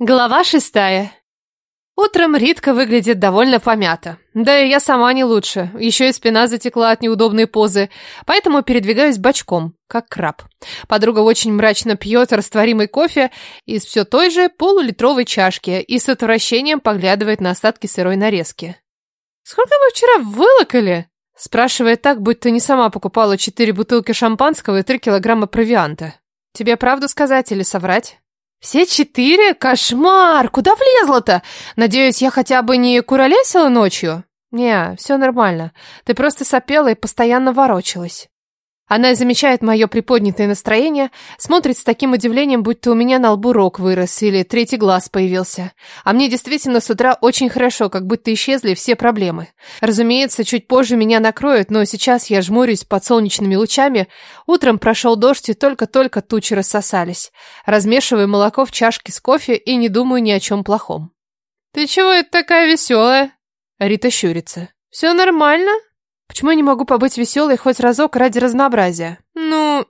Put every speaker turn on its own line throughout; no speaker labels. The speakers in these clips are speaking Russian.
Глава шестая. Утром Ритка выглядит довольно помято. Да и я сама не лучше. Еще и спина затекла от неудобной позы, поэтому передвигаюсь бочком, как краб. Подруга очень мрачно пьет растворимый кофе из все той же полулитровой чашки и с отвращением поглядывает на остатки сырой нарезки. «Сколько мы вчера вылокали?» Спрашивает так, будто не сама покупала четыре бутылки шампанского и три килограмма провианта. «Тебе правду сказать или соврать?» «Все четыре? Кошмар! Куда влезла-то? Надеюсь, я хотя бы не куролесила ночью?» «Не, все нормально. Ты просто сопела и постоянно ворочалась». Она замечает мое приподнятое настроение, смотрит с таким удивлением, будто у меня на лбу рог вырос или третий глаз появился. А мне действительно с утра очень хорошо, как будто исчезли все проблемы. Разумеется, чуть позже меня накроют, но сейчас я жмурюсь под солнечными лучами. Утром прошел дождь, и только-только тучи рассосались. Размешиваю молоко в чашке с кофе и не думаю ни о чем плохом. «Ты чего это такая веселая?» Рита щурится. «Все нормально?» Почему я не могу побыть веселой хоть разок ради разнообразия? Ну,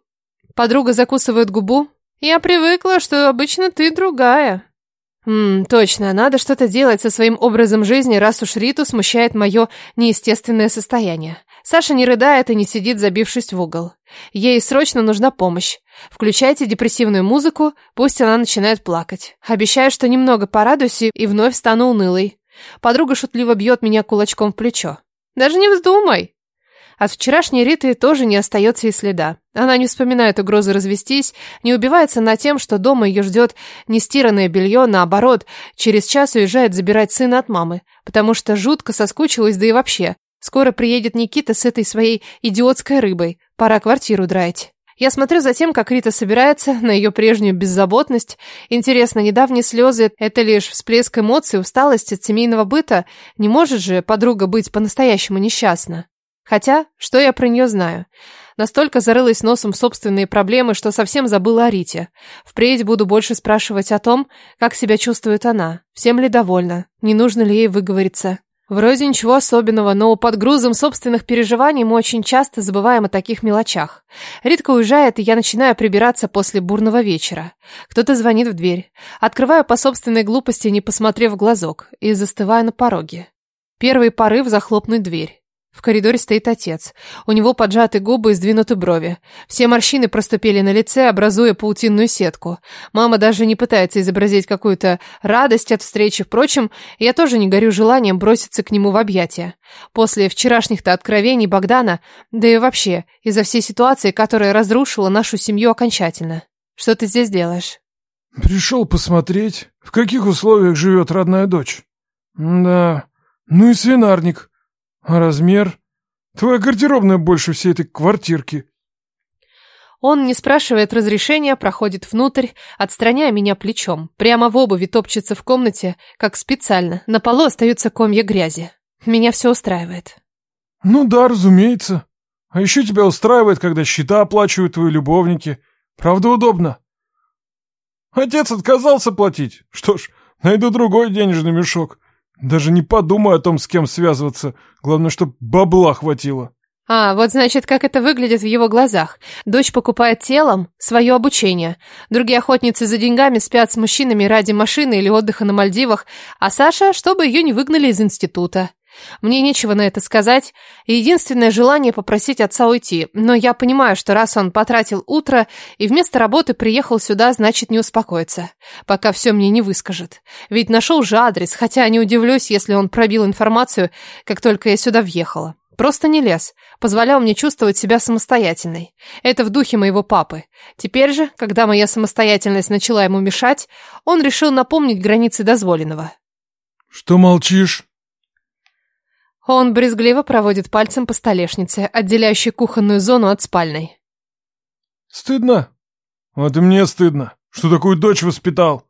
подруга закусывает губу. Я привыкла, что обычно ты другая. Ммм, точно, надо что-то делать со своим образом жизни, раз уж Риту смущает мое неестественное состояние. Саша не рыдает и не сидит, забившись в угол. Ей срочно нужна помощь. Включайте депрессивную музыку, пусть она начинает плакать. Обещаю, что немного порадуюсь и вновь стану унылой. Подруга шутливо бьет меня кулачком в плечо. Даже не вздумай. От вчерашней Риты тоже не остается и следа. Она не вспоминает угрозы развестись, не убивается на тем, что дома ее ждет нестиранное белье, наоборот, через час уезжает забирать сына от мамы, потому что жутко соскучилась, да и вообще. Скоро приедет Никита с этой своей идиотской рыбой, пора квартиру драить. Я смотрю за тем, как Рита собирается на ее прежнюю беззаботность. Интересно, недавние слезы – это лишь всплеск эмоций, усталость от семейного быта? Не может же подруга быть по-настоящему несчастна? Хотя, что я про нее знаю? Настолько зарылась носом в собственные проблемы, что совсем забыла о Рите. Впредь буду больше спрашивать о том, как себя чувствует она, всем ли довольна, не нужно ли ей выговориться. Вроде ничего особенного, но под грузом собственных переживаний мы очень часто забываем о таких мелочах. Ритка уезжает, и я начинаю прибираться после бурного вечера. Кто-то звонит в дверь. Открываю по собственной глупости, не посмотрев в глазок, и застываю на пороге. Первый порыв захлопнуть дверь. В коридоре стоит отец. У него поджаты губы и сдвинуты брови. Все морщины проступили на лице, образуя паутинную сетку. Мама даже не пытается изобразить какую-то радость от встречи. Впрочем, я тоже не горю желанием броситься к нему в объятия. После вчерашних-то откровений Богдана, да и вообще, из-за всей ситуации, которая разрушила нашу семью окончательно. Что ты здесь делаешь?
Пришел посмотреть, в каких условиях живет родная дочь. Да, ну и свинарник. А размер? Твоя гардеробная больше всей этой квартирки.
Он, не спрашивает разрешения, проходит внутрь, отстраняя меня плечом. Прямо в обуви топчется в комнате, как специально. На полу остаются комья грязи. Меня все устраивает.
Ну да, разумеется. А еще тебя устраивает, когда счета оплачивают твои любовники. Правда, удобно. Отец отказался платить. Что ж, найду другой денежный мешок. Даже не подумай о том, с кем связываться. Главное, чтобы бабла хватило.
А, вот значит, как это выглядит в его глазах. Дочь покупает телом свое обучение. Другие охотницы за деньгами спят с мужчинами ради машины или отдыха на Мальдивах, а Саша, чтобы ее не выгнали из института. Мне нечего на это сказать. Единственное желание попросить отца уйти. Но я понимаю, что раз он потратил утро и вместо работы приехал сюда, значит не успокоится, пока все мне не выскажет. Ведь нашел же адрес, хотя не удивлюсь, если он пробил информацию, как только я сюда въехала. Просто не лез, позволял мне чувствовать себя самостоятельной. Это в духе моего папы. Теперь же, когда моя самостоятельность начала ему мешать, он решил напомнить границы дозволенного.
«Что молчишь?»
Он брезгливо проводит пальцем по столешнице, отделяющей кухонную зону от спальной.
«Стыдно? Вот и мне стыдно, что такую дочь воспитал.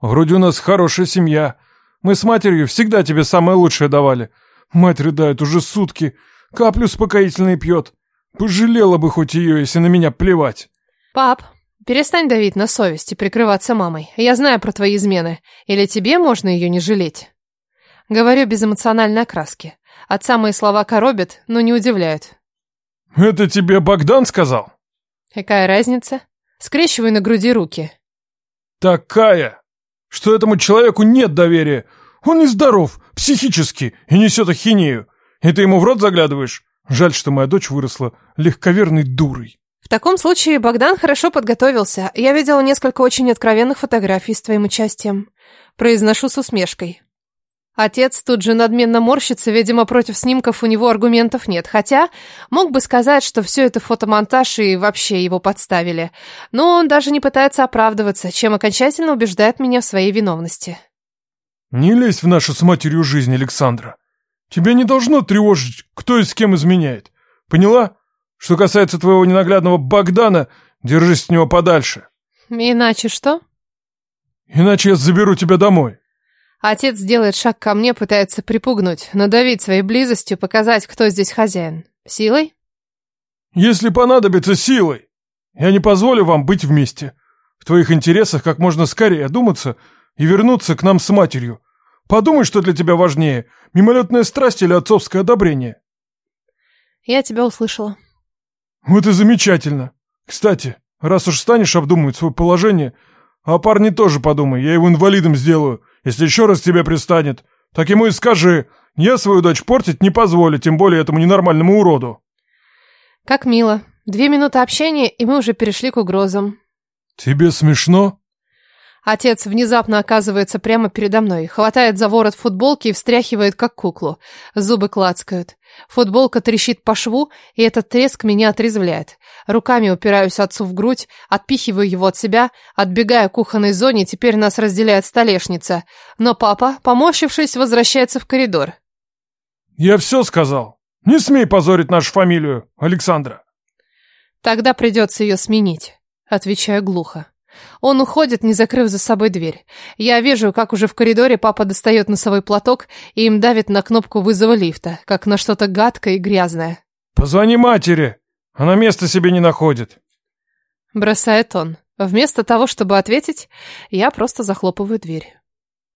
Вроде у нас хорошая семья. Мы с матерью всегда тебе самое лучшее давали. Мать рыдает уже сутки, каплю успокоительной пьет. Пожалела бы хоть ее, если на меня плевать».
«Пап, перестань давить на совесть и прикрываться мамой. Я знаю про твои измены. Или тебе можно ее не жалеть?» Говорю без эмоциональной окраски. Отца мои слова коробят, но не удивляют.
«Это тебе Богдан сказал?»
«Какая разница?» Скрещиваю на груди руки.
«Такая!» что этому человеку нет доверия. Он нездоров, психически, и несет ахинею. И ты ему в рот заглядываешь? Жаль, что моя дочь выросла легковерной дурой.
В таком случае Богдан хорошо подготовился. Я видела несколько очень откровенных фотографий с твоим участием. Произношу с усмешкой. Отец тут же надменно морщится, видимо, против снимков у него аргументов нет. Хотя мог бы сказать, что все это фотомонтаж и вообще его подставили. Но он даже не пытается оправдываться, чем окончательно убеждает меня в своей виновности.
Не лезь в нашу с матерью жизнь, Александра. Тебя не должно тревожить, кто и с кем изменяет. Поняла? Что касается твоего ненаглядного Богдана, держись с него подальше.
Иначе что?
Иначе я заберу тебя домой.
Отец делает шаг ко мне, пытается припугнуть, надавить своей близостью, показать, кто здесь хозяин. Силой?
Если понадобится силой. Я не позволю вам быть вместе. В твоих интересах как можно скорее одуматься и вернуться к нам с матерью. Подумай, что для тебя важнее, мимолетная страсть или отцовское одобрение.
Я тебя услышала.
Вот и замечательно. Кстати, раз уж станешь обдумывать свое положение, а парни тоже подумай, я его инвалидом сделаю, если еще раз тебе пристанет. Так ему и скажи, я свою дочь портить не позволю, тем более этому ненормальному уроду.
Как мило. Две минуты общения, и мы уже перешли к угрозам.
Тебе смешно?
Отец внезапно оказывается прямо передо мной, хватает за ворот футболки и встряхивает, как куклу. Зубы клацкают. Футболка трещит по шву, и этот треск меня отрезвляет. Руками упираюсь отцу в грудь, отпихиваю его от себя, отбегая к кухонной зоне, теперь нас разделяет столешница. Но папа, поморщившись, возвращается в коридор.
Я все сказал. Не смей позорить нашу фамилию, Александра.
Тогда придется ее сменить, отвечаю глухо. Он уходит, не закрыв за собой дверь. Я вижу, как уже в коридоре папа достает носовой платок и им давит на кнопку вызова лифта, как на что-то гадкое и грязное.
«Позвони матери! Она места себе не находит!»
Бросает он. Вместо того, чтобы ответить, я просто захлопываю дверь.